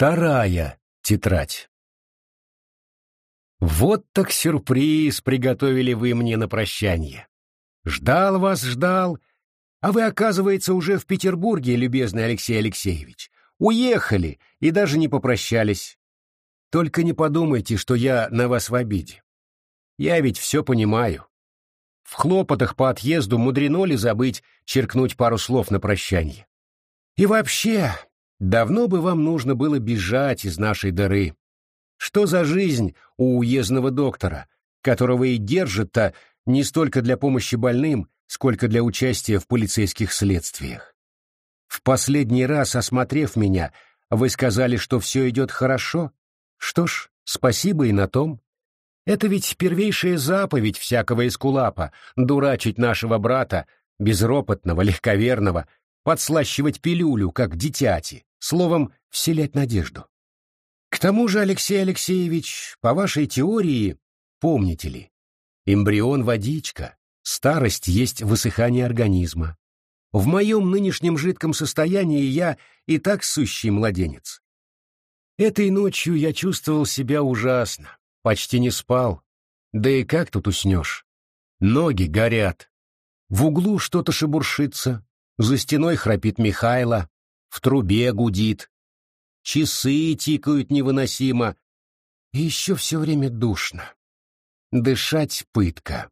Вторая тетрадь. Вот так сюрприз приготовили вы мне на прощание. Ждал вас, ждал, а вы, оказывается, уже в Петербурге, любезный Алексей Алексеевич. Уехали и даже не попрощались. Только не подумайте, что я на вас в обиде. Я ведь все понимаю. В хлопотах по отъезду мудрено ли забыть черкнуть пару слов на прощание? И вообще, давно бы вам нужно было бежать из нашей дыры. Что за жизнь у уездного доктора, которого и держат-то не столько для помощи больным, сколько для участия в полицейских следствиях? В последний раз, осмотрев меня, вы сказали, что все идет хорошо? Что ж, спасибо и на том. Это ведь первейшая заповедь всякого эскулапа — дурачить нашего брата, безропотного, легковерного, подслащивать пилюлю, как дитяти, словом, вселять надежду. К тому же, Алексей Алексеевич, по вашей теории, помните ли, эмбрион — водичка, старость есть высыхание организма. В моем нынешнем жидком состоянии я и так сущий младенец. Этой ночью я чувствовал себя ужасно, почти не спал. Да и как тут уснешь? Ноги горят. В углу что-то шебуршится, за стеной храпит Михайло, в трубе гудит. Часы тикают невыносимо. И еще все время душно. Дышать — пытка.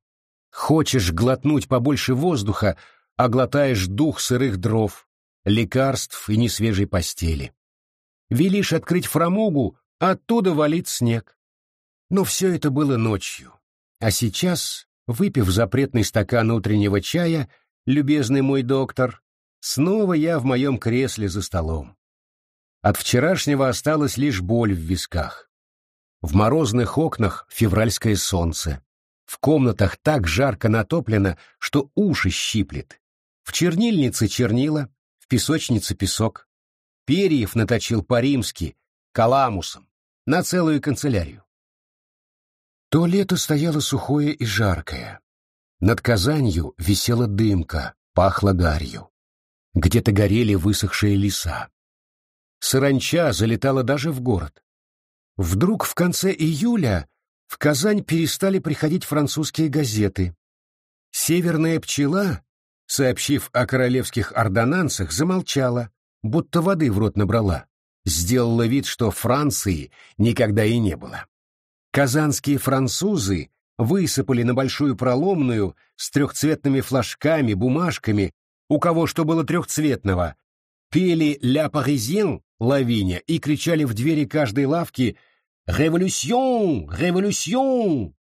Хочешь глотнуть побольше воздуха, а глотаешь дух сырых дров, лекарств и несвежей постели. Велишь открыть фрамугу, а оттуда валит снег. Но все это было ночью. А сейчас, выпив запретный стакан утреннего чая, любезный мой доктор, снова я в моем кресле за столом. От вчерашнего осталась лишь боль в висках. В морозных окнах февральское солнце. В комнатах так жарко натоплено, что уши щиплет. В чернильнице чернила, в песочнице песок. Перьев наточил по-римски, каламусом, на целую канцелярию. То лето стояло сухое и жаркое. Над Казанью висела дымка, пахло гарью. Где-то горели высохшие леса. Саранча залетала даже в город. Вдруг в конце июля в Казань перестали приходить французские газеты. Северная пчела, сообщив о королевских ордонансах, замолчала, будто воды в рот набрала. Сделала вид, что Франции никогда и не было. Казанские французы высыпали на большую проломную с трехцветными флажками, бумажками, у кого что было трехцветного, пели «Ля Паризьен» Лавиня и кричали в двери каждой лавки «Революцион! Революцион!»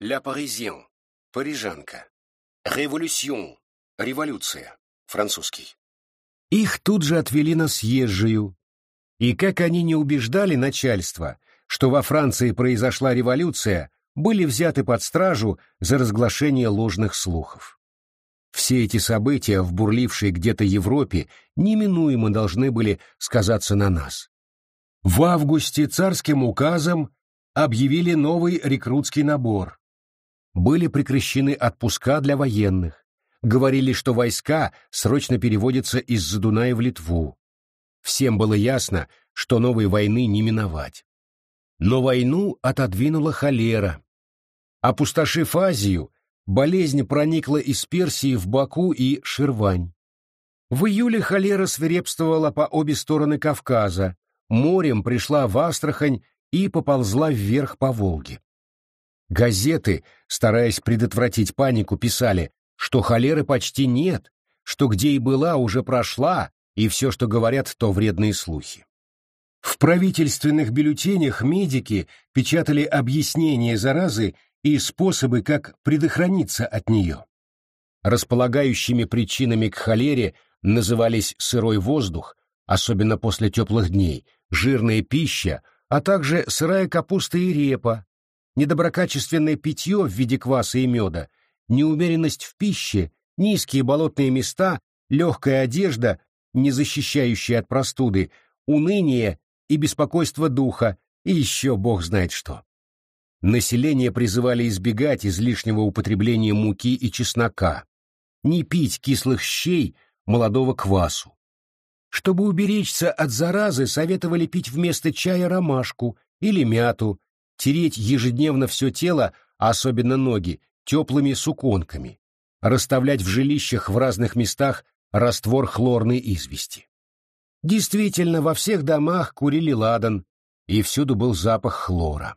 «Ля Паризьен» — парижанка. «Революцион» — революция, французский. Их тут же отвели на съезжую. И как они не убеждали начальство, что во Франции произошла революция, были взяты под стражу за разглашение ложных слухов. Все эти события, в бурлившей где-то Европе, неминуемо должны были сказаться на нас. В августе царским указом объявили новый рекрутский набор. Были прекращены отпуска для военных. Говорили, что войска срочно переводятся из-за Дуная в Литву. Всем было ясно, что новой войны не миновать. Но войну отодвинула холера, Опустошив Азию, болезнь проникла из Персии в Баку и Ширвань. В июле холера свирепствовала по обе стороны Кавказа, морем пришла в Астрахань и поползла вверх по Волге. Газеты, стараясь предотвратить панику, писали, что холеры почти нет, что где и была, уже прошла, и все, что говорят, то вредные слухи. В правительственных бюллетенях медики печатали объяснения заразы и способы, как предохраниться от нее. Располагающими причинами к холере назывались сырой воздух, особенно после теплых дней, жирная пища, а также сырая капуста и репа, недоброкачественное питье в виде кваса и меда, неумеренность в пище, низкие болотные места, легкая одежда, не защищающая от простуды, уныние и беспокойство духа, и еще бог знает что. Население призывали избегать излишнего употребления муки и чеснока, не пить кислых щей, молодого квасу. Чтобы уберечься от заразы, советовали пить вместо чая ромашку или мяту, тереть ежедневно все тело, а особенно ноги, теплыми суконками, расставлять в жилищах в разных местах раствор хлорной извести. Действительно, во всех домах курили ладан, и всюду был запах хлора.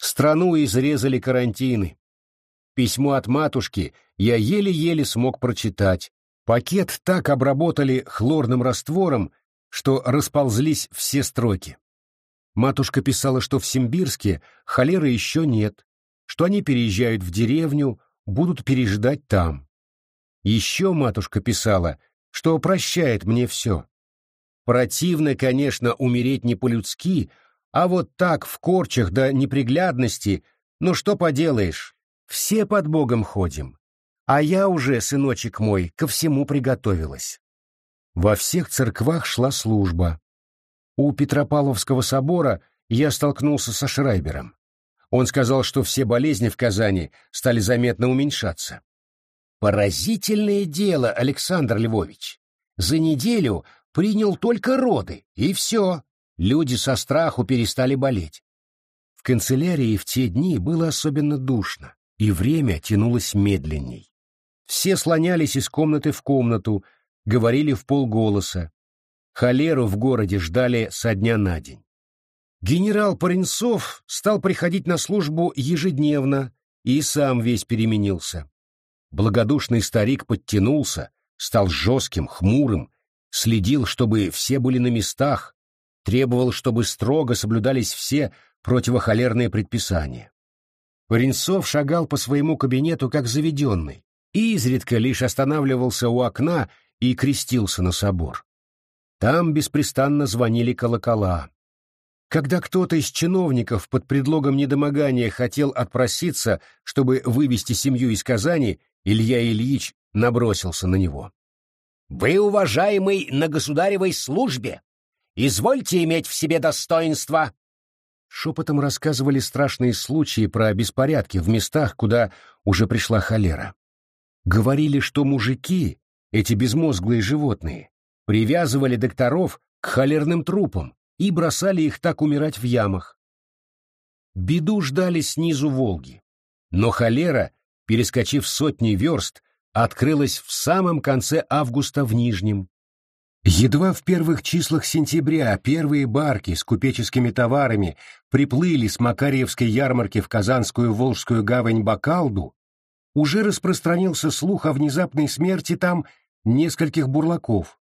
Страну изрезали карантины. Письмо от матушки я еле-еле смог прочитать. Пакет так обработали хлорным раствором, что расползлись все строки. Матушка писала, что в Симбирске холеры еще нет, что они переезжают в деревню, будут переждать там. Еще матушка писала, что прощает мне все. Противно, конечно, умереть не по-людски, а вот так, в корчах до неприглядности, ну что поделаешь, все под Богом ходим. А я уже, сыночек мой, ко всему приготовилась. Во всех церквах шла служба. У Петропавловского собора я столкнулся со Шрайбером. Он сказал, что все болезни в Казани стали заметно уменьшаться. Поразительное дело, Александр Львович. За неделю принял только роды, и все. Люди со страху перестали болеть. В канцелярии в те дни было особенно душно, и время тянулось медленней. Все слонялись из комнаты в комнату, говорили в полголоса. Холеру в городе ждали со дня на день. Генерал Паренцов стал приходить на службу ежедневно и сам весь переменился. Благодушный старик подтянулся, стал жестким, хмурым, следил, чтобы все были на местах, требовал, чтобы строго соблюдались все противохолерные предписания. Паренцов шагал по своему кабинету как заведенный, и изредка лишь останавливался у окна и крестился на собор. Там беспрестанно звонили колокола. Когда кто-то из чиновников под предлогом недомогания хотел отпроситься, чтобы вывести семью из Казани, Илья Ильич набросился на него. «Вы, уважаемый, на государевой службе! Извольте иметь в себе достоинство!» Шепотом рассказывали страшные случаи про беспорядки в местах, куда уже пришла холера. Говорили, что мужики, эти безмозглые животные, привязывали докторов к холерным трупам и бросали их так умирать в ямах. Беду ждали снизу Волги. Но холера перескочив сотни верст, открылась в самом конце августа в Нижнем. Едва в первых числах сентября первые барки с купеческими товарами приплыли с Макарьевской ярмарки в Казанскую Волжскую гавань Бакалду, уже распространился слух о внезапной смерти там нескольких бурлаков.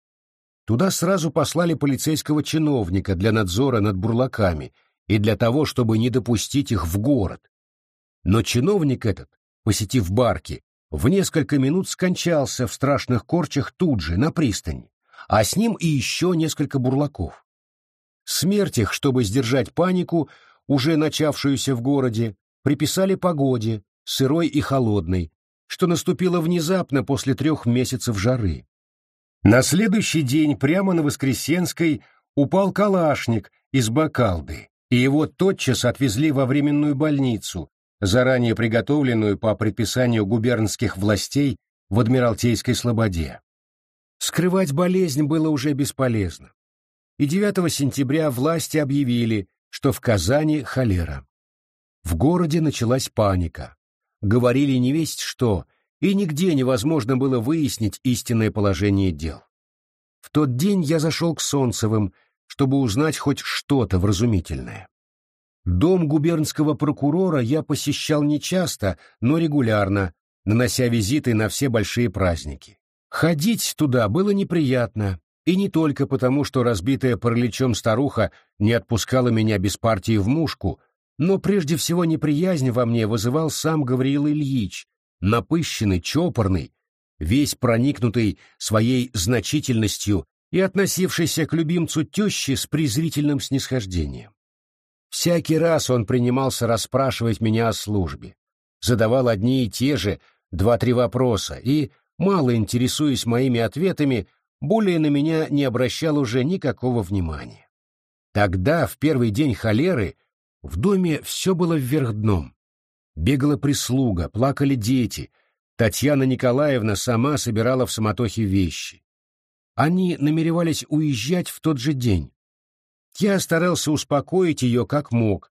Туда сразу послали полицейского чиновника для надзора над бурлаками и для того, чтобы не допустить их в город. Но чиновник этот посетив барки, в несколько минут скончался в страшных корчах тут же, на пристани, а с ним и еще несколько бурлаков. Смерть их, чтобы сдержать панику, уже начавшуюся в городе, приписали погоде, сырой и холодной, что наступило внезапно после трех месяцев жары. На следующий день прямо на Воскресенской упал калашник из Бакалды, и его тотчас отвезли во временную больницу, заранее приготовленную по предписанию губернских властей в Адмиралтейской Слободе. Скрывать болезнь было уже бесполезно. И 9 сентября власти объявили, что в Казани холера. В городе началась паника. Говорили не весть что, и нигде невозможно было выяснить истинное положение дел. В тот день я зашел к Солнцевым, чтобы узнать хоть что-то вразумительное. Дом губернского прокурора я посещал нечасто, но регулярно, нанося визиты на все большие праздники. Ходить туда было неприятно, и не только потому, что разбитая параличом старуха не отпускала меня без партии в мушку, но прежде всего неприязнь во мне вызывал сам Гавриил Ильич, напыщенный, чопорный, весь проникнутый своей значительностью и относившийся к любимцу тещи с презрительным снисхождением. Всякий раз он принимался расспрашивать меня о службе, задавал одни и те же два-три вопроса и, мало интересуясь моими ответами, более на меня не обращал уже никакого внимания. Тогда, в первый день холеры, в доме все было вверх дном. Бегала прислуга, плакали дети, Татьяна Николаевна сама собирала в самотохе вещи. они намеревались уезжать в тот же день. Я старался успокоить ее как мог.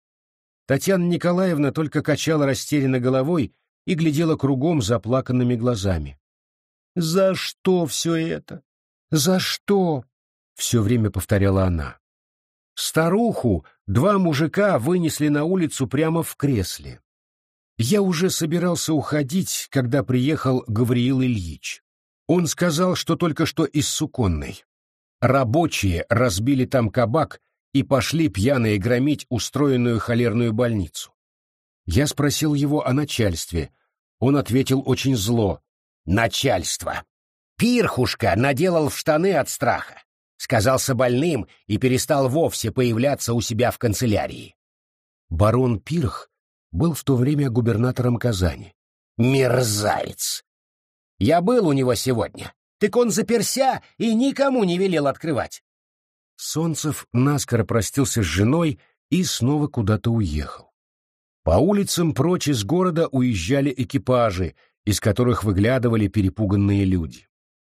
Татьяна Николаевна только качала растерянно головой и глядела кругом заплаканными глазами. «За что все это? За что?» — все время повторяла она. Старуху два мужика вынесли на улицу прямо в кресле. Я уже собирался уходить, когда приехал Гавриил Ильич. Он сказал, что только что из Суконной. Рабочие разбили там кабак и пошли пьяные громить устроенную холерную больницу. Я спросил его о начальстве. Он ответил очень зло. «Начальство! Пирхушка наделал в штаны от страха, сказался больным и перестал вовсе появляться у себя в канцелярии». Барон Пирх был в то время губернатором Казани. «Мерзавец! Я был у него сегодня. Так он заперся и никому не велел открывать. Солнцев наскоро простился с женой и снова куда-то уехал. По улицам прочь из города уезжали экипажи, из которых выглядывали перепуганные люди.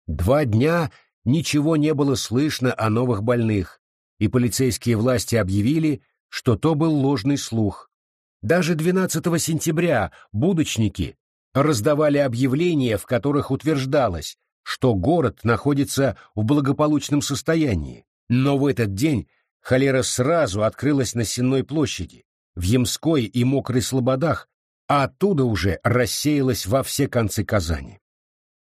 Два дня ничего не было слышно о новых больных, и полицейские власти объявили, что то был ложный слух. Даже 12 сентября будочники раздавали объявления, в которых утверждалось, что город находится в благополучном состоянии. Но в этот день холера сразу открылась на Сенной площади, в Ямской и Мокрой Слободах, а оттуда уже рассеялась во все концы Казани.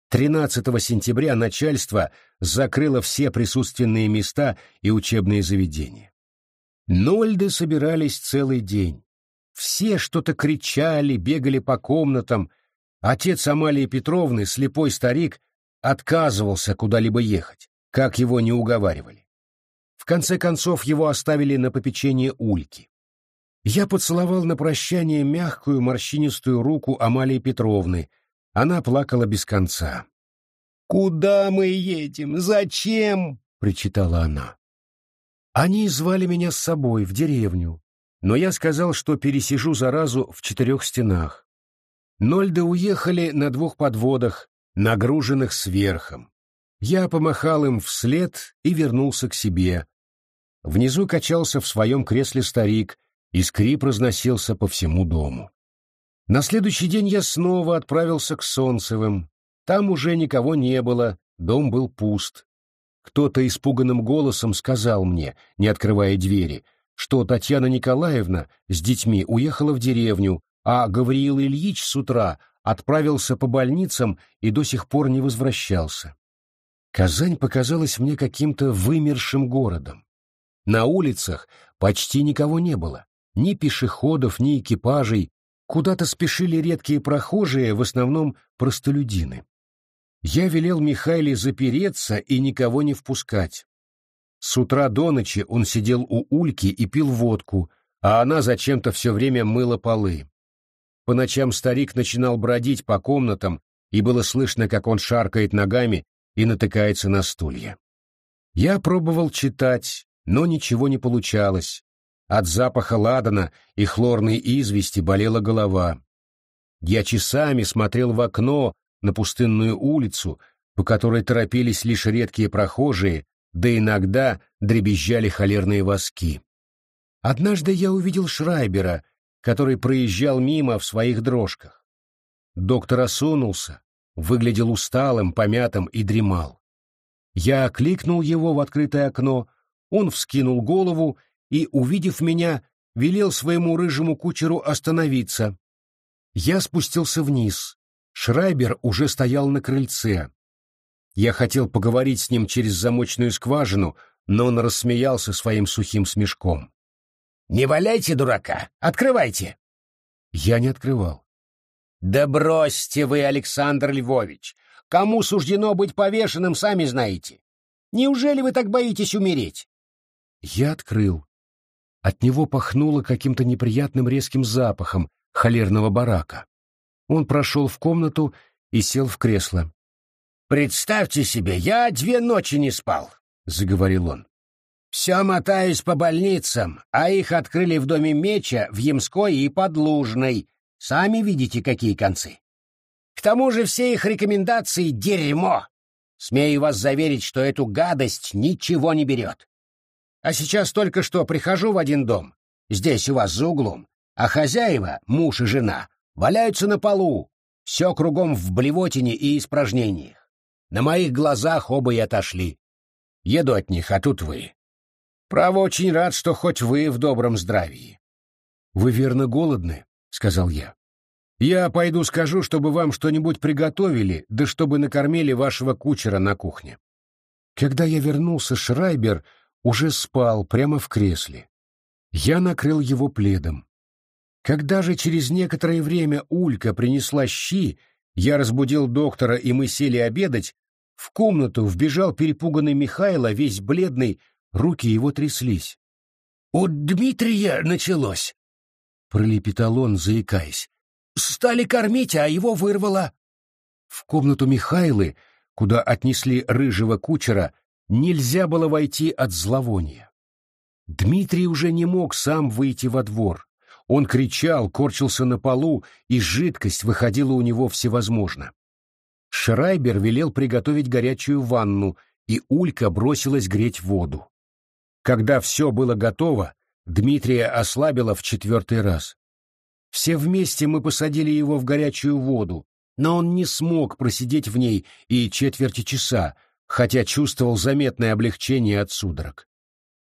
13 сентября начальство закрыло все присутственные места и учебные заведения. Нольды собирались целый день. Все что-то кричали, бегали по комнатам, Отец Амалии Петровны, слепой старик, отказывался куда-либо ехать, как его не уговаривали. В конце концов его оставили на попечение Ульки. Я поцеловал на прощание мягкую морщинистую руку Амалии Петровны. Она плакала без конца. «Куда мы едем? Зачем?» — причитала она. Они звали меня с собой в деревню, но я сказал, что пересижу заразу в четырех стенах. Нольды уехали на двух подводах, нагруженных сверхом. Я помахал им вслед и вернулся к себе. Внизу качался в своем кресле старик, и скрип разносился по всему дому. На следующий день я снова отправился к Солнцевым. Там уже никого не было, дом был пуст. Кто-то испуганным голосом сказал мне, не открывая двери, что Татьяна Николаевна с детьми уехала в деревню, а Гавриил Ильич с утра отправился по больницам и до сих пор не возвращался. Казань показалась мне каким-то вымершим городом. На улицах почти никого не было, ни пешеходов, ни экипажей, куда-то спешили редкие прохожие, в основном простолюдины. Я велел Михайле запереться и никого не впускать. С утра до ночи он сидел у Ульки и пил водку, а она зачем-то все время мыла полы. По ночам старик начинал бродить по комнатам, и было слышно, как он шаркает ногами и натыкается на стулья. Я пробовал читать, но ничего не получалось. От запаха ладана и хлорной извести болела голова. Я часами смотрел в окно на пустынную улицу, по которой торопились лишь редкие прохожие, да иногда дребезжали холерные воски. Однажды я увидел Шрайбера, который проезжал мимо в своих дрожках. Доктор осунулся, выглядел усталым, помятым и дремал. Я окликнул его в открытое окно, он вскинул голову и, увидев меня, велел своему рыжему кучеру остановиться. Я спустился вниз. Шрайбер уже стоял на крыльце. Я хотел поговорить с ним через замочную скважину, но он рассмеялся своим сухим смешком. Не валяйте дурака, открывайте. Я не открывал. Да бросьте вы, Александр Львович. Кому суждено быть повешенным, сами знаете. Неужели вы так боитесь умереть? Я открыл. От него пахнуло каким-то неприятным резким запахом холерного барака. Он прошел в комнату и сел в кресло. «Представьте себе, я две ночи не спал», — заговорил он. Все мотаюсь по больницам, а их открыли в доме Меча, в Ямской и Подлужной. Сами видите, какие концы. К тому же все их рекомендации — дерьмо. Смею вас заверить, что эту гадость ничего не берет. А сейчас только что прихожу в один дом, здесь у вас за углом, а хозяева, муж и жена, валяются на полу, все кругом в блевотине и испражнениях. На моих глазах оба и отошли. Еду от них, а тут вы. Право, очень рад, что хоть вы в добром здравии. — Вы верно голодны, — сказал я. — Я пойду скажу, чтобы вам что-нибудь приготовили, да чтобы накормили вашего кучера на кухне. Когда я вернулся, Шрайбер уже спал прямо в кресле. Я накрыл его пледом. Когда же через некоторое время Улька принесла щи, я разбудил доктора, и мы сели обедать, в комнату вбежал перепуганный Михайло, весь бледный, руки его тряслись. — У Дмитрия началось! — пролепетал он, заикаясь. — Стали кормить, а его вырвало. В комнату Михайлы, куда отнесли рыжего кучера, нельзя было войти от зловония. Дмитрий уже не мог сам выйти во двор. Он кричал, корчился на полу, и жидкость выходила у него всевозможно. Шрайбер велел приготовить горячую ванну, и Улька бросилась греть воду. Когда все было готово, Дмитрия ослабила в четвертый раз. Все вместе мы посадили его в горячую воду, но он не смог просидеть в ней и четверти часа, хотя чувствовал заметное облегчение от судорог.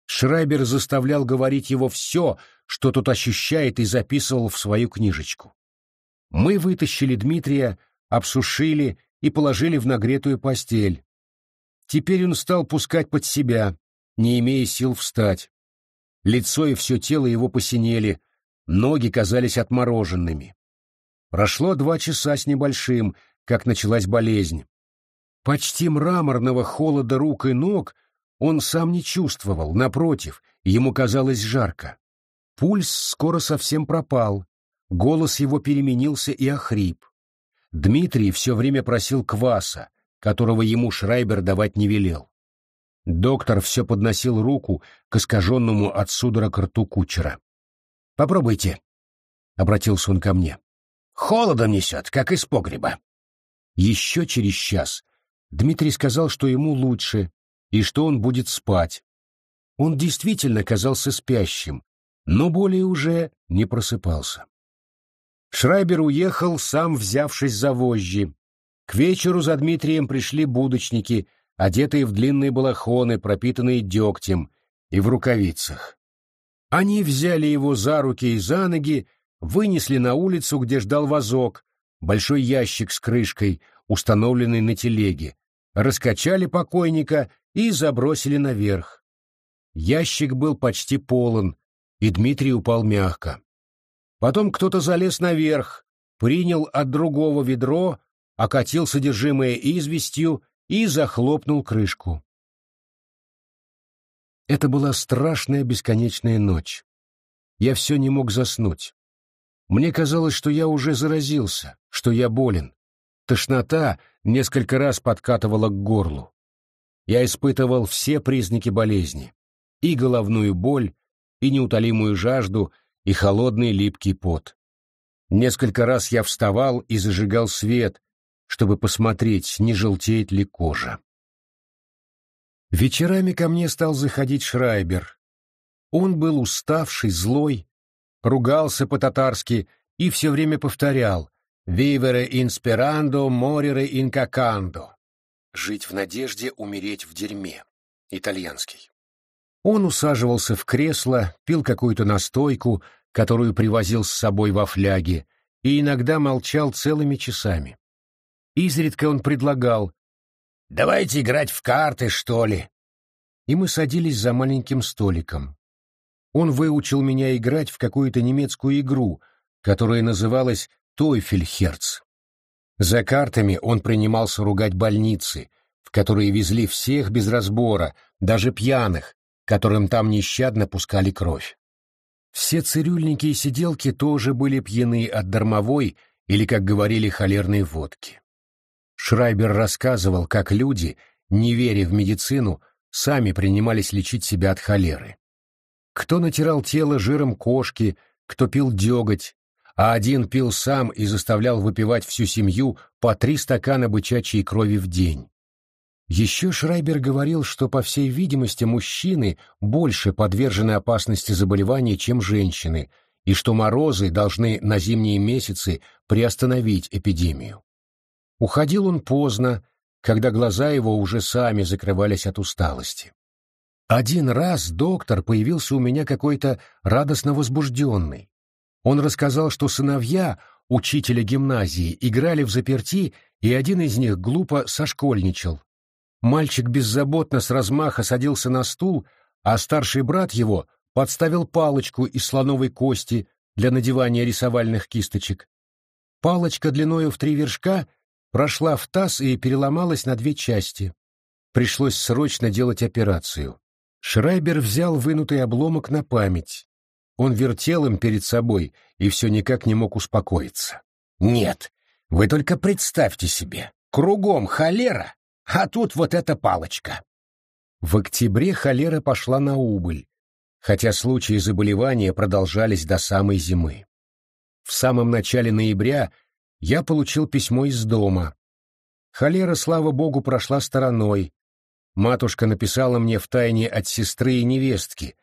Шрайбер заставлял говорить его все, что тот ощущает, и записывал в свою книжечку. Мы вытащили Дмитрия, обсушили и положили в нагретую постель. Теперь он стал пускать под себя, не имея сил встать. Лицо и все тело его посинели, ноги казались отмороженными. Прошло два часа с небольшим, как началась болезнь. Почти мраморного холода рук и ног он сам не чувствовал, напротив, ему казалось жарко. Пульс скоро совсем пропал, голос его переменился и охрип. Дмитрий все время просил кваса, которого ему Шрайбер давать не велел. Доктор все подносил руку к искаженному от судорог рту кучера. «Попробуйте», — обратился он ко мне. «Холодом несет, как из погреба». Еще через час Дмитрий сказал, что ему лучше и что он будет спать. Он действительно казался спящим, но более уже не просыпался. Шрайбер уехал, сам взявшись за вожжи. К вечеру за Дмитрием пришли будочники, одетые в длинные балахоны, пропитанные дегтем, и в рукавицах. Они взяли его за руки и за ноги, вынесли на улицу, где ждал вазок, большой ящик с крышкой, установленный на телеге, раскачали покойника и забросили наверх. Ящик был почти полон, и Дмитрий упал мягко. Потом кто-то залез наверх, принял от другого ведро, окатил содержимое известью и захлопнул крышку. Это была страшная бесконечная ночь. Я все не мог заснуть. Мне казалось, что я уже заразился, что я болен. Тошнота несколько раз подкатывала к горлу. Я испытывал все признаки болезни. И головную боль, и неутолимую жажду, и холодный липкий пот. Несколько раз я вставал и зажигал свет, чтобы посмотреть, не желтеет ли кожа. Вечерами ко мне стал заходить Шрайбер. Он был уставший, злой, ругался по-татарски и все время повторял «Vivere inspirando, morire incacando» — «Жить в надежде, умереть в дерьме» — итальянский. Он усаживался в кресло, пил какую-то настойку, которую привозил с собой во фляге, и иногда молчал целыми часами. Изредка он предлагал «Давайте играть в карты, что ли?» И мы садились за маленьким столиком. Он выучил меня играть в какую-то немецкую игру, которая называлась «Тойфельхерц». За картами он принимался ругать больницы, в которые везли всех без разбора, даже пьяных, которым там нещадно пускали кровь. Все цирюльники и сиделки тоже были пьяны от дармовой или, как говорили, холерной водки. Шрайбер рассказывал, как люди, не веря в медицину, сами принимались лечить себя от холеры. Кто натирал тело жиром кошки, кто пил деготь, а один пил сам и заставлял выпивать всю семью по три стакана бычачьей крови в день. Еще Шрайбер говорил, что, по всей видимости, мужчины больше подвержены опасности заболеваний, чем женщины, и что морозы должны на зимние месяцы приостановить эпидемию. Уходил он поздно, когда глаза его уже сами закрывались от усталости. Один раз доктор появился у меня какой-то радостно возбужденный. Он рассказал, что сыновья учителя гимназии играли в заперти, и один из них глупо сошкольничал. Мальчик беззаботно с размаха садился на стул, а старший брат его подставил палочку из слоновой кости для надевания рисовальных кисточек. Палочка длиною в три вершка прошла в таз и переломалась на две части. Пришлось срочно делать операцию. Шрайбер взял вынутый обломок на память. Он вертел им перед собой и все никак не мог успокоиться. «Нет, вы только представьте себе, кругом холера, а тут вот эта палочка». В октябре холера пошла на убыль, хотя случаи заболевания продолжались до самой зимы. В самом начале ноября я получил письмо из дома. Холера, слава богу, прошла стороной. Матушка написала мне втайне от сестры и невестки,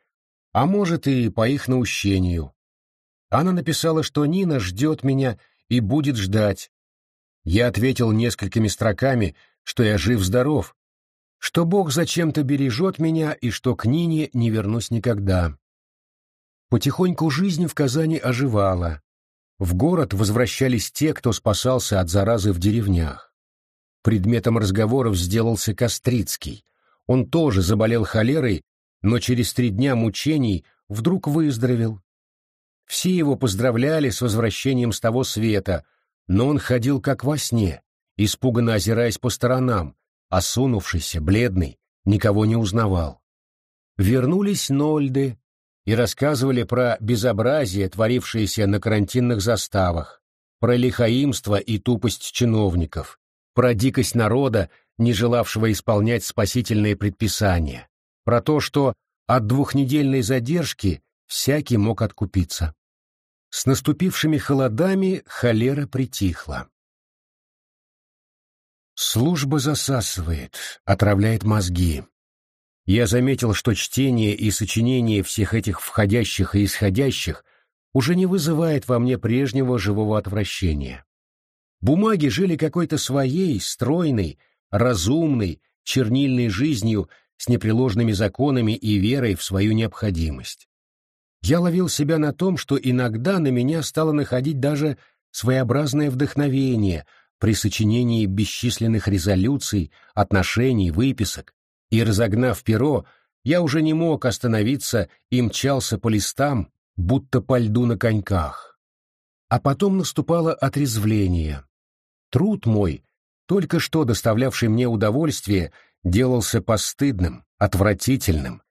а может и по их наущению. Она написала, что Нина ждет меня и будет ждать. Я ответил несколькими строками, что я жив-здоров, что Бог зачем-то бережет меня и что к Нине не вернусь никогда. Потихоньку жизнь в Казани оживала. В город возвращались те, кто спасался от заразы в деревнях. Предметом разговоров сделался Кострицкий. Он тоже заболел холерой, но через три дня мучений вдруг выздоровел. Все его поздравляли с возвращением с того света, но он ходил как во сне, испуганно озираясь по сторонам, осунувшийся, бледный, никого не узнавал. Вернулись Нольды, и рассказывали про безобразие, творившееся на карантинных заставах, про лихаимство и тупость чиновников, про дикость народа, не желавшего исполнять спасительные предписания, про то, что от двухнедельной задержки всякий мог откупиться. С наступившими холодами холера притихла. Служба засасывает, отравляет мозги, я заметил, что чтение и сочинение всех этих входящих и исходящих уже не вызывает во мне прежнего живого отвращения. Бумаги жили какой-то своей, стройной, разумной, чернильной жизнью с непреложными законами и верой в свою необходимость. Я ловил себя на том, что иногда на меня стало находить даже своеобразное вдохновение при сочинении бесчисленных резолюций, отношений, выписок, и, разогнав перо, я уже не мог остановиться и мчался по листам, будто по льду на коньках. А потом наступало отрезвление. Труд мой, только что доставлявший мне удовольствие, делался постыдным, отвратительным.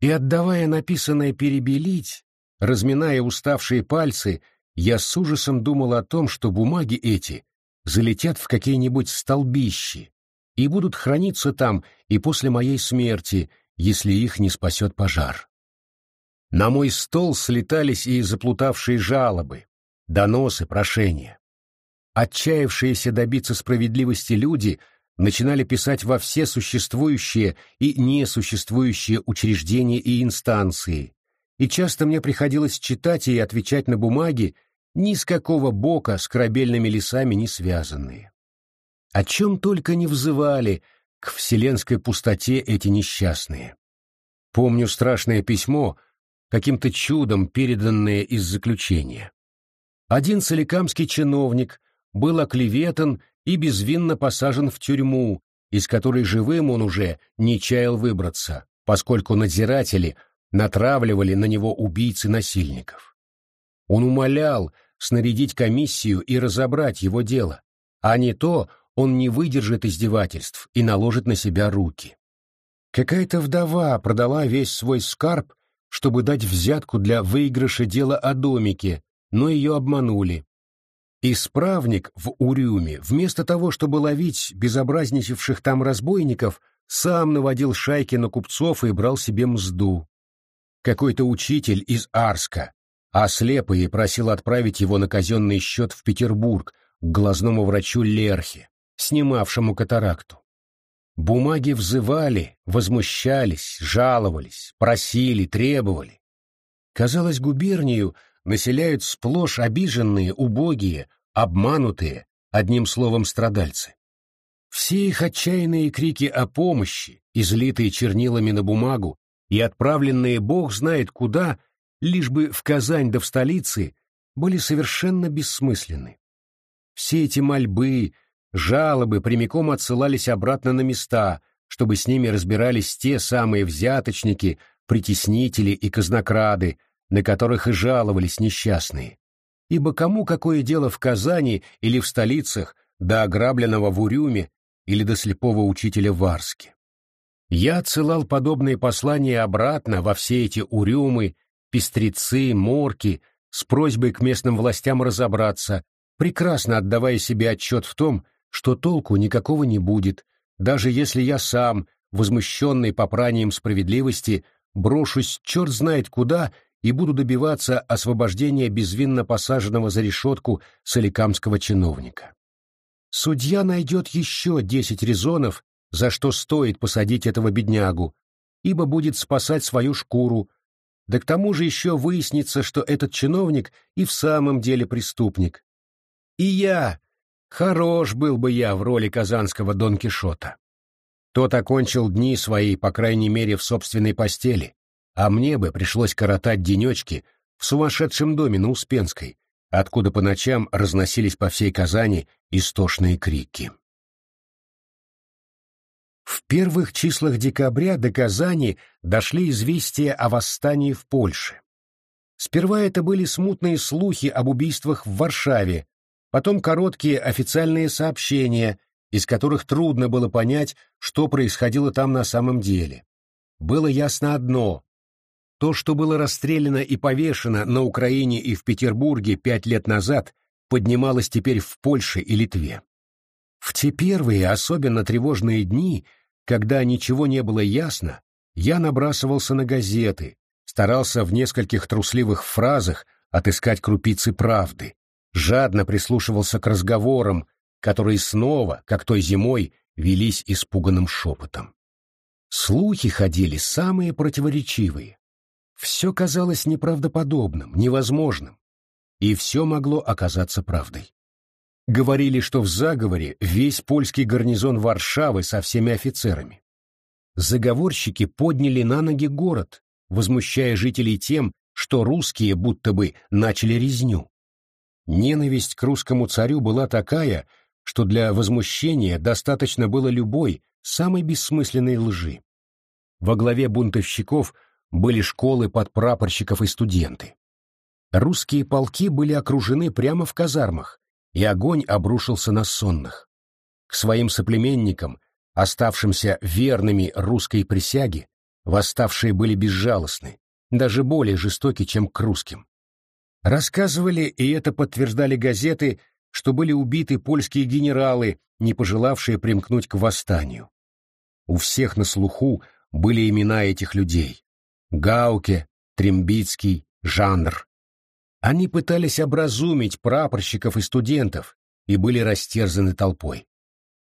И, отдавая написанное перебелить, разминая уставшие пальцы, я с ужасом думал о том, что бумаги эти залетят в какие-нибудь столбищи, и будут храниться там и после моей смерти, если их не спасет пожар. На мой стол слетались и заплутавшие жалобы, доносы, прошения. Отчаявшиеся добиться справедливости люди начинали писать во все существующие и несуществующие учреждения и инстанции, и часто мне приходилось читать и отвечать на бумаги, ни с какого бока с корабельными лесами не связанные. О чем только не взывали к вселенской пустоте эти несчастные. Помню страшное письмо, каким-то чудом переданное из заключения. Один соликамский чиновник был оклеветан и безвинно посажен в тюрьму, из которой живым он уже не чаял выбраться, поскольку надзиратели натравливали на него убийцы насильников. Он умолял снарядить комиссию и разобрать его дело, а не то он не выдержит издевательств и наложит на себя руки. Какая-то вдова продала весь свой скарб, чтобы дать взятку для выигрыша дела о домике, но ее обманули. Исправник в Урюме, вместо того, чтобы ловить безобразничавших там разбойников, сам наводил шайки на купцов и брал себе мзду. Какой-то учитель из Арска, а слепый просил отправить его на казенный счет в Петербург к глазному врачу Лерхе снимавшему катаракту. Бумаги взывали, возмущались, жаловались, просили, требовали. Казалось, губернию населяют сплошь обиженные, убогие, обманутые, одним словом, страдальцы. Все их отчаянные крики о помощи, излитые чернилами на бумагу и отправленные бог знает куда, лишь бы в Казань да в столице, были совершенно бессмысленны. Все эти мольбы, жалобы прямиком отсылались обратно на места, чтобы с ними разбирались те самые взяточники, притеснители и казнокрады, на которых и жаловались несчастные. Ибо кому какое дело в Казани или в столицах до ограбленного в Урюме или до слепого учителя в Арске? Я отсылал подобные послания обратно во все эти Урюмы, пестрецы, морки, с просьбой к местным властям разобраться, прекрасно отдавая себе отчет в том, что толку никакого не будет, даже если я сам, возмущенный попранием справедливости, брошусь черт знает куда и буду добиваться освобождения безвинно посаженного за решетку соликамского чиновника. Судья найдет еще десять резонов, за что стоит посадить этого беднягу, ибо будет спасать свою шкуру, да к тому же еще выяснится, что этот чиновник и в самом деле преступник. И я, хорош был бы я в роли казанского Дон Кишота. Тот окончил дни свои, по крайней мере, в собственной постели, а мне бы пришлось коротать денечки в сумасшедшем доме на Успенской, откуда по ночам разносились по всей Казани истошные крики. В первых числах декабря до Казани дошли известия о восстании в Польше. Сперва это были смутные слухи об убийствах в Варшаве, потом короткие официальные сообщения, из которых трудно было понять, что происходило там на самом деле. Было ясно одно то, что было расстреляно и повешено на Украине и в Петербурге пять лет назад, поднималось теперь в Польше и Литве. В те первые, особенно тревожные дни, когда ничего не было ясно, я набрасывался на газеты, старался в нескольких трусливых фразах отыскать крупицы правды, жадно прислушивался к разговорам, которые снова, как той зимой, велись испуганным шепотом. Слухи ходили самые противоречивые. Все казалось неправдоподобным, невозможным, и все могло оказаться правдой. Говорили, что в заговоре весь польский гарнизон Варшавы со всеми офицерами. Заговорщики подняли на ноги город, возмущая жителей тем, что русские будто бы начали резню. Ненависть к русскому царю была такая, что для возмущения достаточно было любой, самой бессмысленной лжи. Во главе бунтовщиков были школы подпрапорщиков и студенты. Русские полки были окружены прямо в казармах, и огонь обрушился на сонных. К своим соплеменникам, оставшимся верными русской присяге, восставшие были безжалостны, даже более жестоки, чем к русским. Рассказывали, и это подтверждали газеты, что были убиты польские генералы, не пожелавшие примкнуть к восстанию. У всех на слуху были имена этих людей. Гауке, Трембицкий, Жанр. Они пытались образумить прапорщиков и студентов и были растерзаны толпой.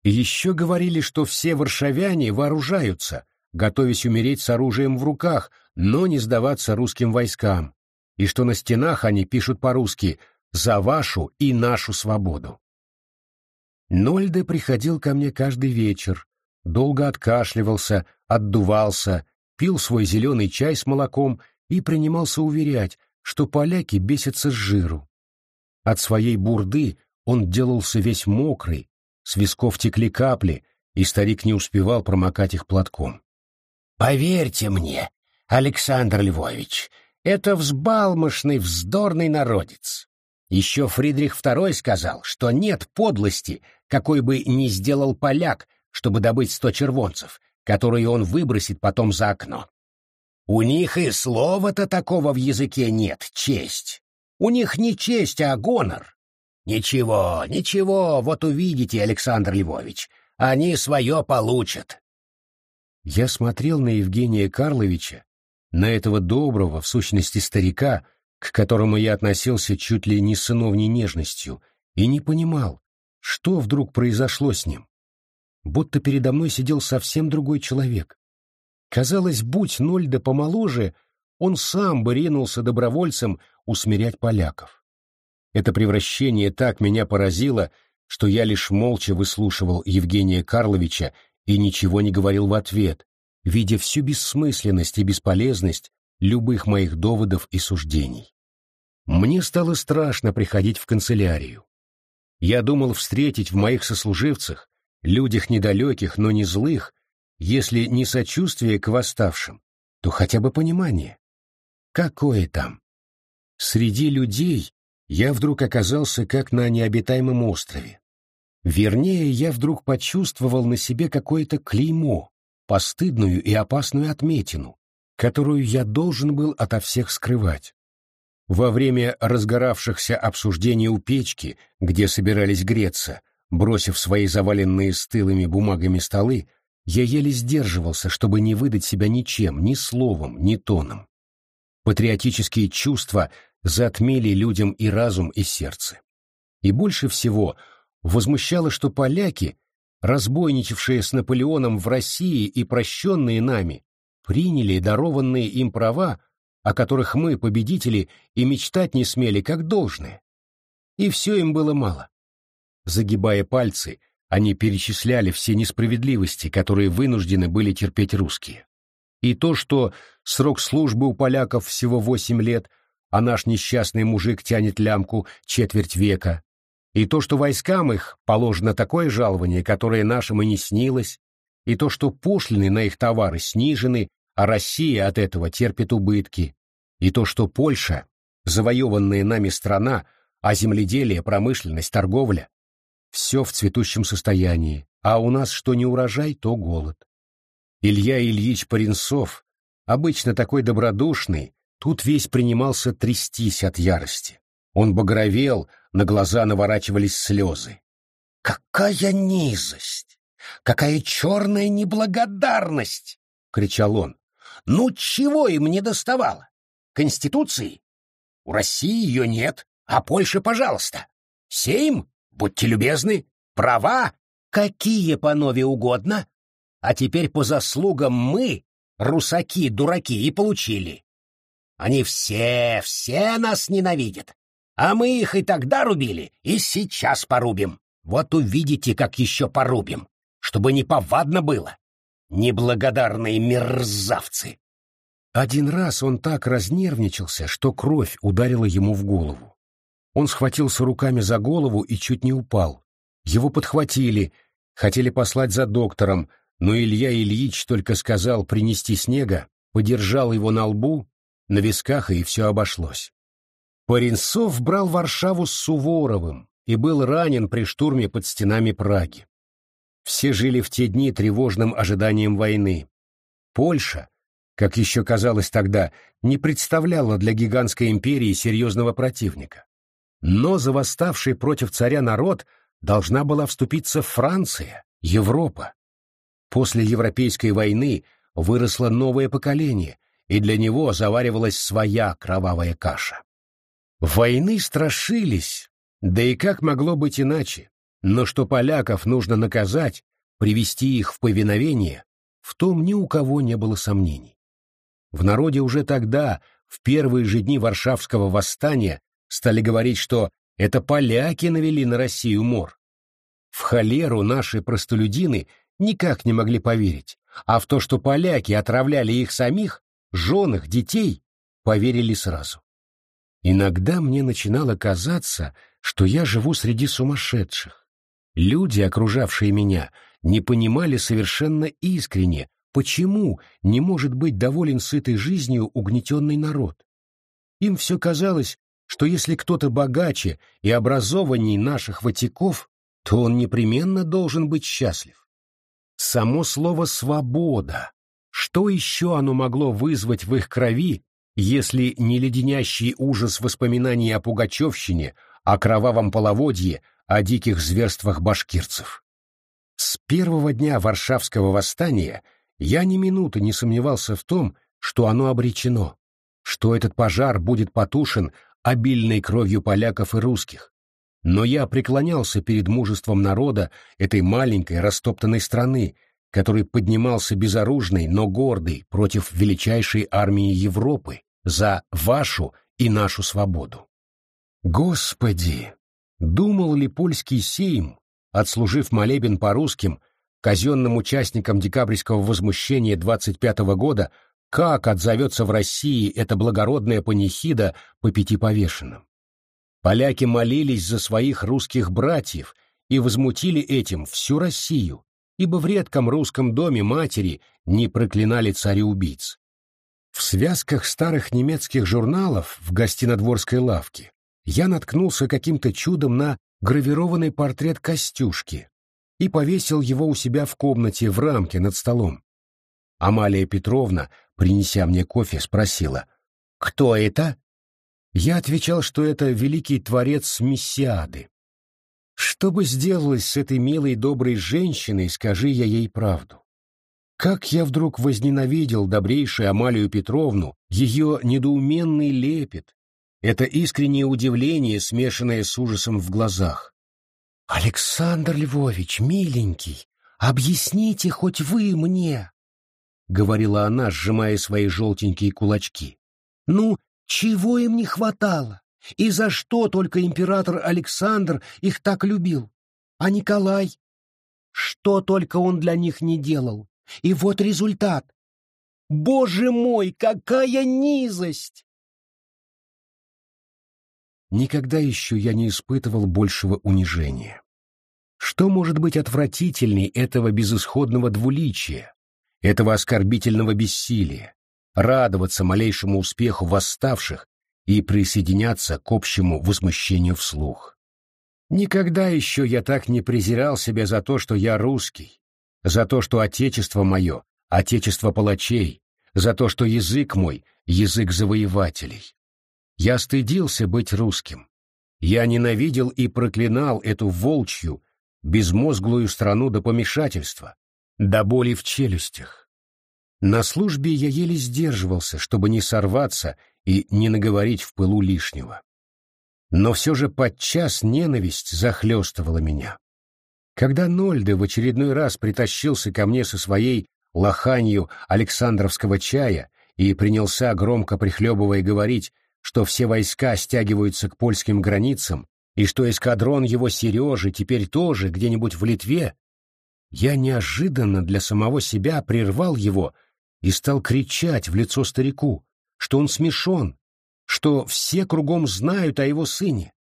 Еще говорили, что все варшавяне вооружаются, готовясь умереть с оружием в руках, но не сдаваться русским войскам, и что на стенах они пишут по-русски «За вашу и нашу свободу». Нольде приходил ко мне каждый вечер, долго откашливался, отдувался пил свой зеленый чай с молоком и принимался уверять, что поляки бесятся с жиру. От своей бурды он делался весь мокрый, с висков текли капли, и старик не успевал промокать их платком. «Поверьте мне, Александр Львович, это взбалмошный, вздорный народец. Еще Фридрих II сказал, что нет подлости, какой бы ни сделал поляк, чтобы добыть сто червонцев, которые он выбросит потом за окно. У них и слова-то такого в языке нет, честь. У них не честь, а гонор. Ничего, ничего, вот увидите, Александр Львович, они свое получат. Я смотрел на Евгения Карловича, на этого доброго, в сущности, старика, к которому я относился чуть ли не сыновней нежностью, и не понимал, что вдруг произошло с ним. Будто передо мной сидел совсем другой человек. Казалось, будь Нольда помоложе, он сам бы ринулся добровольцем усмирять поляков. Это превращение так меня поразило, что я лишь молча выслушивал Евгения Карловича и ничего не говорил в ответ, видя всю бессмысленность и бесполезность любых моих доводов и суждений. Мне стало страшно приходить в канцелярию. Я думал встретить в моих сослуживцах, людях недалеких, но не злых, если не сочувствие к восставшим, то хотя бы понимание. Какое там? Среди людей я вдруг оказался как на необитаемом острове. Вернее, я вдруг почувствовал на себе какое-то клеймо, постыдную и опасную отметину, которую я должен был ото всех скрывать. Во время разгоравшихся обсуждений у печки, где собирались греться, бросив свои заваленные стылыми бумагами столы, я еле сдерживался, чтобы не выдать себя ничем, ни словом, ни тоном. Патриотические чувства затмили людям и разум, и сердце. И больше всего возмущало, что поляки, разбойничавшие с Наполеоном в России и прощенные нами, приняли дарованные им права, о которых мы, победители, и мечтать не смели как должное. И все им было мало. Загибая пальцы, они перечисляли все несправедливости, которые вынуждены были терпеть русские. И то, что срок службы у поляков всего восемь лет, а наш несчастный мужик тянет лямку четверть века, и то, что войскам их положено такое жалование, которое нашим и не снилось, и то, что пошлины на их товары снижены, а Россия от этого терпит убытки, и то, что Польша, завоеванная нами страна, а земледелие, промышленность, торговля все в цветущем состоянии, а у нас что не урожай, то голод. Илья Ильич Паренцов, обычно такой добродушный, тут весь принимался трястись от ярости. Он багровел, на глаза наворачивались слезы. «Какая низость! Какая черная неблагодарность!» — кричал он. «Ну чего им не доставало? Конституции? У России ее нет, а Польша, пожалуйста. Сейм? Будьте любезны, права, какие панове угодно, а теперь по заслугам мы, русаки, дураки, и получили. Они все, все нас ненавидят, а мы их и тогда рубили, и сейчас порубим. Вот увидите, как еще порубим, чтобы не повадно было. Неблагодарные мерзавцы. Один раз он так разнервничался, что кровь ударила ему в голову. Он схватился руками за голову и чуть не упал. Его подхватили, хотели послать за доктором, но Илья Ильич только сказал принести снега, подержал его на лбу, на висках, и все обошлось. Паренцов брал Варшаву с Суворовым и был ранен при штурме под стенами Праги. Все жили в те дни тревожным ожиданием войны. Польша, как еще казалось тогда, не представляла для гигантской империи серьезного противника. Но за восставший против царя народ должна была вступиться Франция, Европа. После Европейской войны выросло новое поколение, и для него заваривалась своя кровавая каша. Войны страшились, да и как могло быть иначе, но что поляков нужно наказать, привести их в повиновение, в том ни у кого не было сомнений. В народе уже тогда, в первые же дни Варшавского восстания, Стали говорить, что это поляки навели на Россию мор. В холеру наши простолюдины никак не могли поверить, а в то, что поляки отравляли их самих, жен их, детей, поверили сразу. Иногда мне начинало казаться, что я живу среди сумасшедших. Люди, окружавшие меня, не понимали совершенно искренне, почему не может быть доволен сытой жизнью угнетенный народ. Им все казалось, что если кто-то богаче и образованней наших ватиков, то он непременно должен быть счастлив. Само слово «свобода». Что еще оно могло вызвать в их крови, если не леденящий ужас воспоминаний о Пугачевщине, о кровавом половодье, о диких зверствах башкирцев? С первого дня Варшавского восстания я ни минуты не сомневался в том, что оно обречено, что этот пожар будет потушен обильной кровью поляков и русских. Но я преклонялся перед мужеством народа этой маленькой растоптанной страны, который поднимался безоружный, но гордый против величайшей армии Европы за вашу и нашу свободу. Господи! Думал ли польский сейм, отслужив молебен по русским, казенным участникам декабрьского возмущения 25 -го года, как отзовется в России эта благородная панихида по пяти повешенным? Поляки молились за своих русских братьев и возмутили этим всю Россию, ибо в редком русском доме матери не проклинали царя-убийц. В связках старых немецких журналов в гостинодворской лавке я наткнулся каким-то чудом на гравированный портрет Костюшки и повесил его у себя в комнате в рамке над столом. Амалия Петровна, принеся мне кофе, спросила, «Кто это?» Я отвечал, что это великий творец Мессиады. Что бы сделалось с этой милой доброй женщиной, скажи я ей правду? Как я вдруг возненавидел добрейшую Амалию Петровну, ее недоуменный лепет, это искреннее удивление, смешанное с ужасом в глазах. «Александр Львович, миленький, объясните хоть вы мне!» — говорила она, сжимая свои желтенькие кулачки. «Ну, чего им не хватало? И за что только император Александр их так любил? А Николай? Что только он для них не делал? И вот результат. Боже мой, какая низость! Никогда еще я не испытывал большего унижения. Что может быть отвратительней этого безысходного двуличия, этого оскорбительного бессилия, радоваться малейшему успеху восставших и присоединяться к общему возмущению вслух. Никогда еще я так не презирал себя за то, что я русский, за то, что отечество мое — отечество палачей, за то, что язык мой — язык завоевателей. Я стыдился быть русским. Я ненавидел и проклинал эту волчью, безмозглую страну до помешательства, до боли в челюстях. На службе я еле сдерживался, чтобы не сорваться и не наговорить в пылу лишнего. Но все же подчас ненависть захлестывала меня. Когда Нольде в очередной раз притащился ко мне со своей лоханью Александровского чая и принялся, громко прихлебывая, говорить, что все войска стягиваются к польским границам и что эскадрон его Сережи теперь тоже где-нибудь в Литве, я неожиданно для самого себя прервал его и стал кричать в лицо старику, что он смешон, что все кругом знают о его сыне.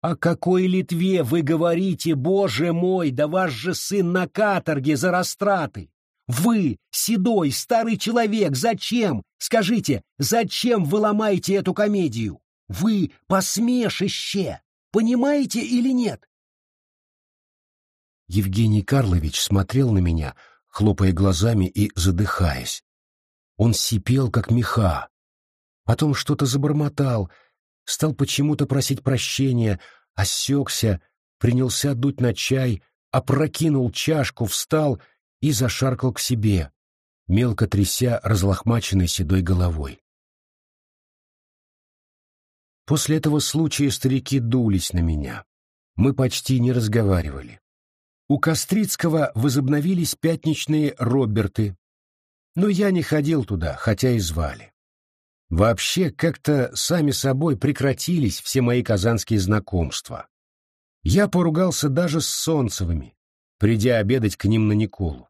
«О какой Литве вы говорите, Боже мой, да ваш же сын на каторге за растраты! Вы, седой, старый человек, зачем, скажите, зачем вы ломаете эту комедию? Вы посмешище, понимаете или нет?» Евгений Карлович смотрел на меня, хлопая глазами и задыхаясь. Он сипел, как меха, потом что-то забормотал, стал почему-то просить прощения, осекся, принялся дуть на чай, опрокинул чашку, встал и зашаркал к себе, мелко тряся разлохмаченной седой головой. После этого случая старики дулись на меня. Мы почти не разговаривали. У Кострицкого возобновились пятничные Роберты, но я не ходил туда, хотя и звали. Вообще, как-то сами собой прекратились все мои казанские знакомства. Я поругался даже с Солнцевыми, придя обедать к ним на Николу.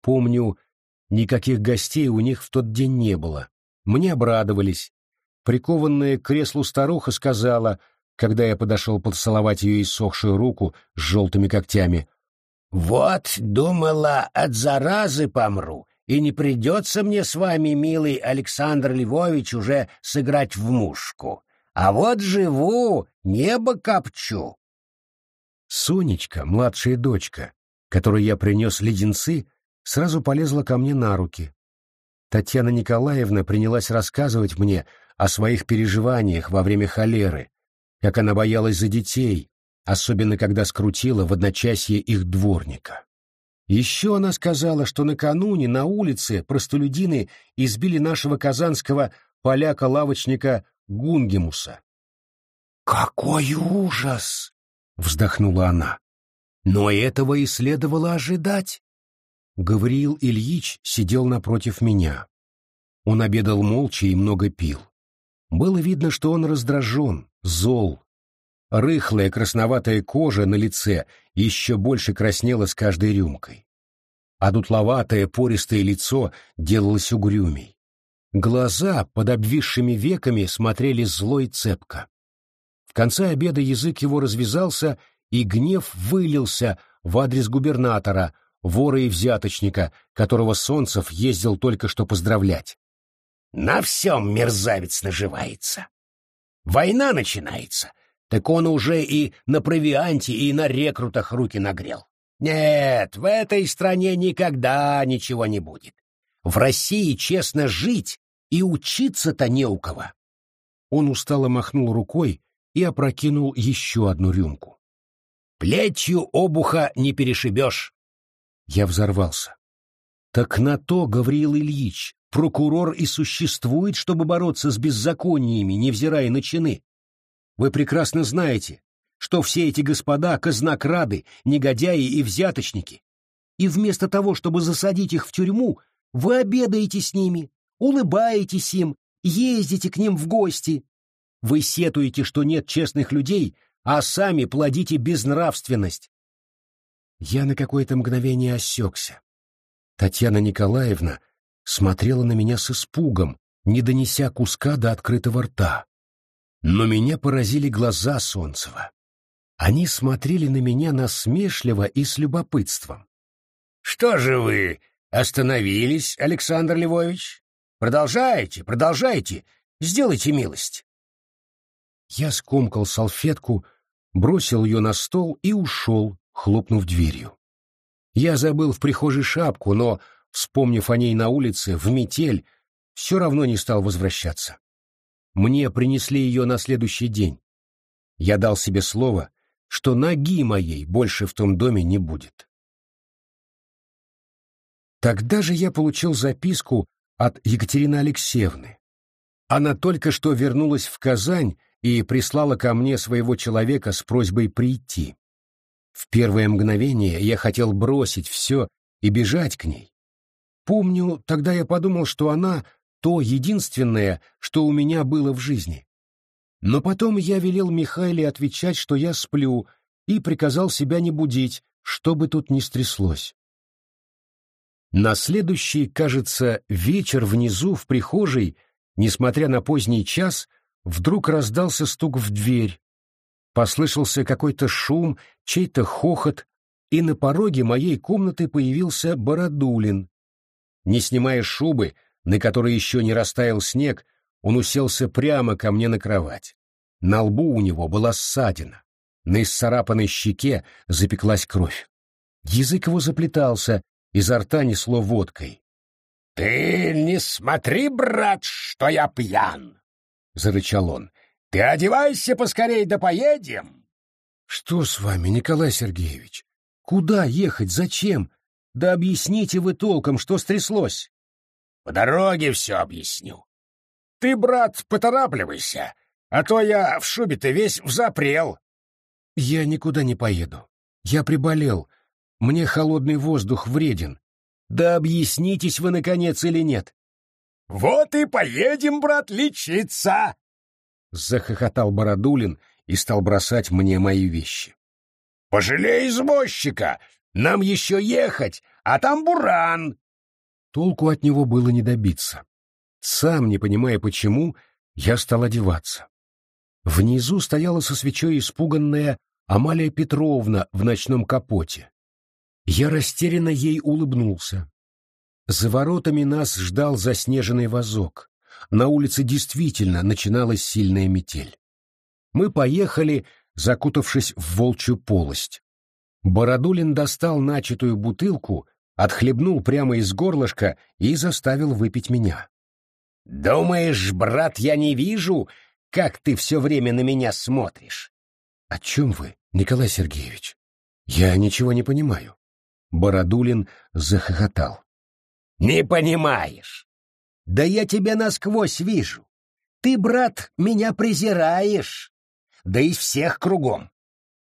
Помню, никаких гостей у них в тот день не было. Мне обрадовались. Прикованная к креслу старуха сказала, когда я подошел поцеловать ее иссохшую руку с желтыми когтями, «Вот, думала, от заразы помру, и не придется мне с вами, милый Александр Львович, уже сыграть в мушку. А вот живу, небо копчу. Сонечка, младшая дочка, которой я принес леденцы, сразу полезла ко мне на руки. Татьяна Николаевна принялась рассказывать мне о своих переживаниях во время холеры, как она боялась за детей, особенно когда скрутила в одночасье их дворника. Еще она сказала, что накануне на улице простолюдины избили нашего казанского поляка-лавочника Гунгемуса. «Какой ужас!» — вздохнула она. «Но этого и следовало ожидать». Гавриил Ильич сидел напротив меня. Он обедал молча и много пил. Было видно, что он раздражен, зол. Рыхлая красноватая кожа на лице еще больше краснела с каждой рюмкой. А дутловатое пористое лицо делалось угрюмей. Глаза под обвисшими веками смотрели зло и цепко. В конце обеда язык его развязался, и гнев вылился в адрес губернатора, вора и взяточника, которого Солнцев ездил только что поздравлять. На всем мерзавец наживается. Война начинается, так он уже и на провианте, и на рекрутах руки нагрел. Нет, в этой стране никогда ничего не будет. В России честно жить и учиться-то не у кого. Он устало махнул рукой и опрокинул еще одну рюмку. Плетью обуха не перешибешь. Я взорвался. Так на то, Гавриил Ильич, Прокурор и существует, чтобы бороться с беззакониями, невзирая на чины. Вы прекрасно знаете, что все эти господа — казнокрады, негодяи и взяточники. И вместо того, чтобы засадить их в тюрьму, вы обедаете с ними, улыбаетесь им, ездите к ним в гости. Вы сетуете, что нет честных людей, а сами плодите безнравственность. Я на какое-то мгновение осекся. Татьяна Николаевна — смотрела на меня с испугом, не донеся куска до открытого рта. Но меня поразили глаза Солнцева. Они смотрели на меня насмешливо и с любопытством. «Что же вы остановились, Александр Львович? Продолжайте, продолжайте, сделайте милость». Я скомкал салфетку, бросил ее на стол и ушел, хлопнув дверью. Я забыл в прихожей шапку, но вспомнив о ней на улице, в метель, все равно не стал возвращаться. Мне принесли ее на следующий день. Я дал себе слово, что ноги моей больше в том доме не будет. Тогда же я получил записку от Екатерины Алексеевны. Она только что вернулась в Казань и прислала ко мне своего человека с просьбой прийти. В первое мгновение я хотел бросить все и бежать к ней, Помню, тогда я подумал, что она — то единственное, что у меня было в жизни. Но потом я велел Михайле отвечать, что я сплю, и приказал себя не будить, что бы тут ни стряслось. На следующий, кажется, вечер внизу в прихожей, несмотря на поздний час, вдруг раздался стук в дверь. Послышался какой-то шум, чей-то хохот, и на пороге моей комнаты появился Бородулин, не снимая шубы, на которой еще не растаял снег, он уселся прямо ко мне на кровать. На лбу у него была ссадина. На исцарапанной щеке запеклась кровь. Язык его заплетался, изо рта несло водкой. — Ты не смотри, брат, что я пьян! — зарычал он. — Ты одевайся поскорей, да поедем! — Что с вами, Николай Сергеевич? Куда ехать? Зачем? Да объясните вы толком, что стряслось. По дороге все объясню. Ты, брат, поторапливайся, а то я в шубе-то весь взапрел. Я никуда не поеду. Я приболел. Мне холодный воздух вреден. Да объяснитесь вы, наконец, или нет. Вот и поедем, брат, лечиться! Захохотал Бородулин и стал бросать мне мои вещи. Пожалей извозчика, нам еще ехать, а там буран!» Толку от него было не добиться. Сам, не понимая почему, я стал одеваться. Внизу стояла со свечой испуганная Амалия Петровна в ночном капоте. Я растерянно ей улыбнулся. За воротами нас ждал заснеженный вазок. На улице действительно начиналась сильная метель. Мы поехали, закутавшись в волчью полость. Бородулин достал начатую бутылку, отхлебнул прямо из горлышка и заставил выпить меня. «Думаешь, брат, я не вижу, как ты все время на меня смотришь?» «О чем вы, Николай Сергеевич? Я ничего не понимаю». Бородулин захохотал. «Не понимаешь? Да я тебя насквозь вижу. Ты, брат, меня презираешь. Да из всех кругом.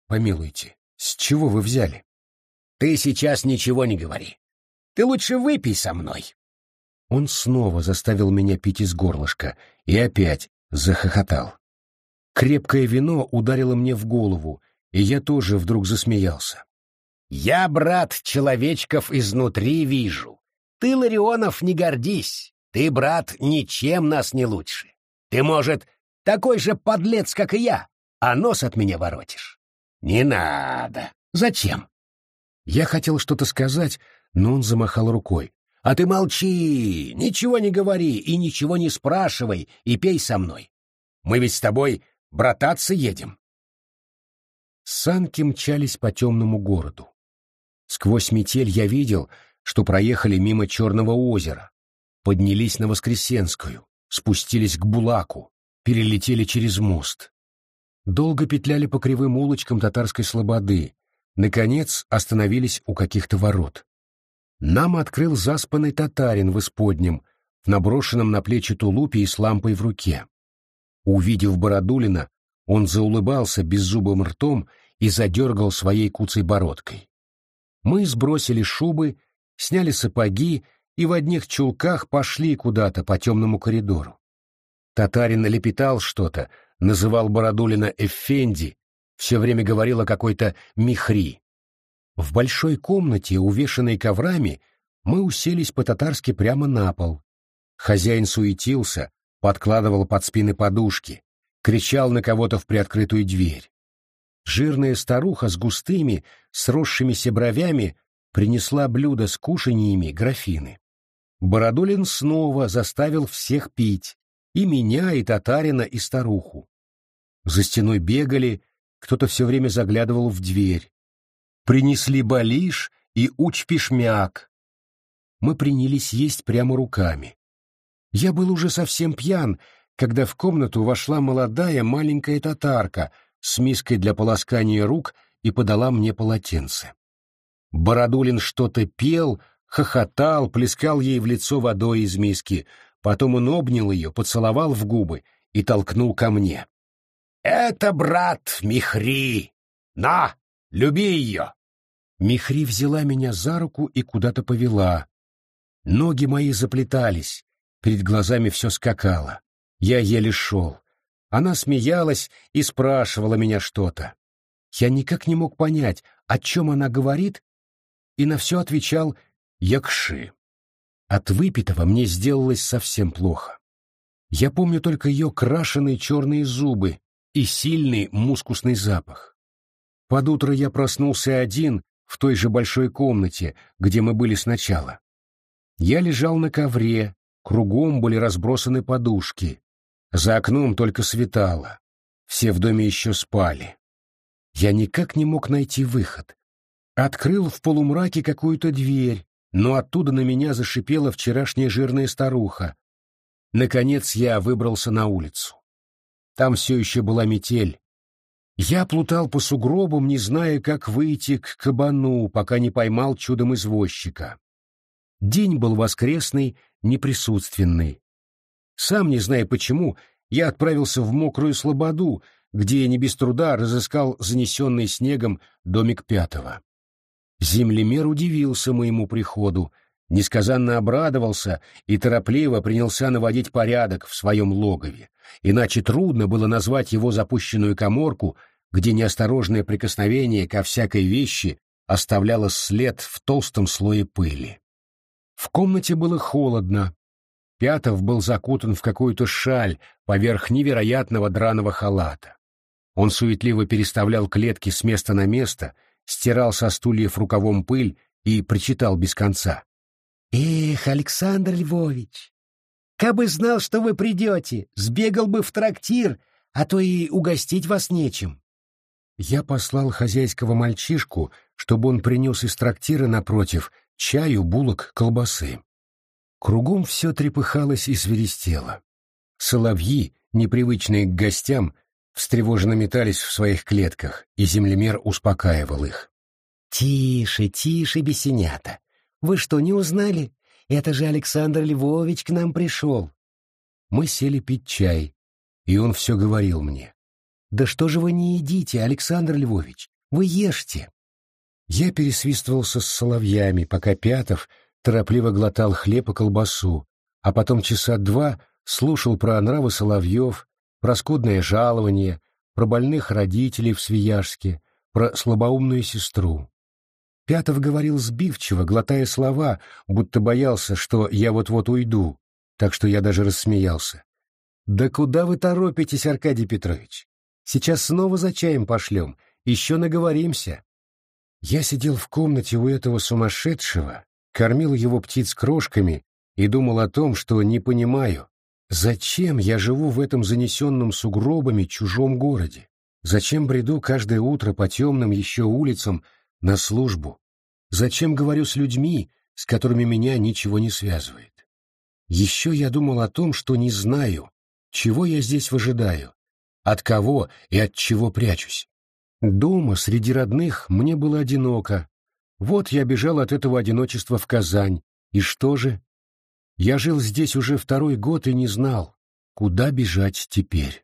помилуйте, с чего вы взяли? Ты сейчас ничего не говори. Ты лучше выпей со мной. Он снова заставил меня пить из горлышка и опять захохотал. Крепкое вино ударило мне в голову, и я тоже вдруг засмеялся. «Я, брат, человечков изнутри вижу. Ты, Ларионов, не гордись. Ты, брат, ничем нас не лучше. Ты, может, такой же подлец, как и я, а нос от меня воротишь. Не надо. Зачем?» Я хотел что-то сказать, но он замахал рукой. «А ты молчи, ничего не говори и ничего не спрашивай, и пей со мной. Мы ведь с тобой брататься едем». Санки мчались по темному городу. Сквозь метель я видел, что проехали мимо Черного озера, поднялись на Воскресенскую, спустились к Булаку, перелетели через мост. Долго петляли по кривым улочкам татарской слободы, наконец остановились у каких-то ворот. Нам открыл заспанный татарин в исподнем, в наброшенном на плечи тулупе и с лампой в руке. Увидев Бородулина, он заулыбался беззубым ртом и задергал своей куцей бородкой. Мы сбросили шубы, сняли сапоги и в одних чулках пошли куда-то по темному коридору. Татарин лепетал что-то, называл Бородулина Эффенди, все время говорил о какой-то михри. В большой комнате, увешанной коврами, мы уселись по-татарски прямо на пол. Хозяин суетился, подкладывал под спины подушки, кричал на кого-то в приоткрытую дверь. Жирная старуха с густыми, сросшимися бровями принесла блюдо с кушаньями графины. Бородулин снова заставил всех пить, и меня, и татарина, и старуху. За стеной бегали, кто-то все время заглядывал в дверь. Принесли балиш и учпишмяк. Мы принялись есть прямо руками. Я был уже совсем пьян, когда в комнату вошла молодая маленькая татарка с миской для полоскания рук и подала мне полотенце. Бородулин что-то пел, хохотал, плескал ей в лицо водой из миски, потом он обнял ее, поцеловал в губы и толкнул ко мне. «Это брат Михри! На, люби ее!» Михри взяла меня за руку и куда-то повела. Ноги мои заплетались, перед глазами все скакало. Я еле шел. Она смеялась и спрашивала меня что-то. Я никак не мог понять, о чем она говорит, и на все отвечал «Якши». От выпитого мне сделалось совсем плохо. Я помню только ее крашеные черные зубы и сильный мускусный запах. Под утро я проснулся один в той же большой комнате, где мы были сначала. Я лежал на ковре, кругом были разбросаны подушки. За окном только светало. Все в доме еще спали. Я никак не мог найти выход. Открыл в полумраке какую-то дверь, но оттуда на меня зашипела вчерашняя жирная старуха. Наконец я выбрался на улицу. Там все еще была метель. Я плутал по сугробам, не зная, как выйти к кабану, пока не поймал чудом извозчика. День был воскресный, неприсутственный. Сам не зная почему, я отправился в мокрую слободу, где я не без труда разыскал занесенный снегом домик пятого. Землемер удивился моему приходу, несказанно обрадовался и торопливо принялся наводить порядок в своем логове, иначе трудно было назвать его запущенную коморку, где неосторожное прикосновение ко всякой вещи оставляло след в толстом слое пыли. В комнате было холодно. Пятов был закутан в какую-то шаль поверх невероятного драного халата. Он суетливо переставлял клетки с места на место, стирал со стульев рукавом пыль и причитал без конца. «Эх, Александр Львович, кабы знал, что вы придете, сбегал бы в трактир, а то и угостить вас нечем». Я послал хозяйского мальчишку, чтобы он принес из трактира напротив чаю, булок, колбасы. Кругом все трепыхалось и свиристело. Соловьи, непривычные к гостям, встревоженно метались в своих клетках, и землемер успокаивал их. «Тише, тише, бесенята! Вы что, не узнали? Это же Александр Львович к нам пришел. Мы сели пить чай, и он все говорил мне. Да что же вы не едите, Александр Львович? Вы ешьте. Я пересвистывался с соловьями, пока Пятов торопливо глотал хлеб и колбасу, а потом часа два слушал про нравы соловьев, про скудное жалование, про больных родителей в Свияжске, про слабоумную сестру. Пятов говорил сбивчиво, глотая слова, будто боялся, что я вот-вот уйду, так что я даже рассмеялся. «Да куда вы торопитесь, Аркадий Петрович? Сейчас снова за чаем пошлем, еще наговоримся». Я сидел в комнате у этого сумасшедшего, кормил его птиц крошками и думал о том, что не понимаю, зачем я живу в этом занесенном сугробами чужом городе, зачем бреду каждое утро по темным еще улицам на службу, зачем говорю с людьми, с которыми меня ничего не связывает. Еще я думал о том, что не знаю, чего я здесь выжидаю, от кого и от чего прячусь. Дома, среди родных, мне было одиноко. Вот я бежал от этого одиночества в Казань. И что же? Я жил здесь уже второй год и не знал, куда бежать теперь.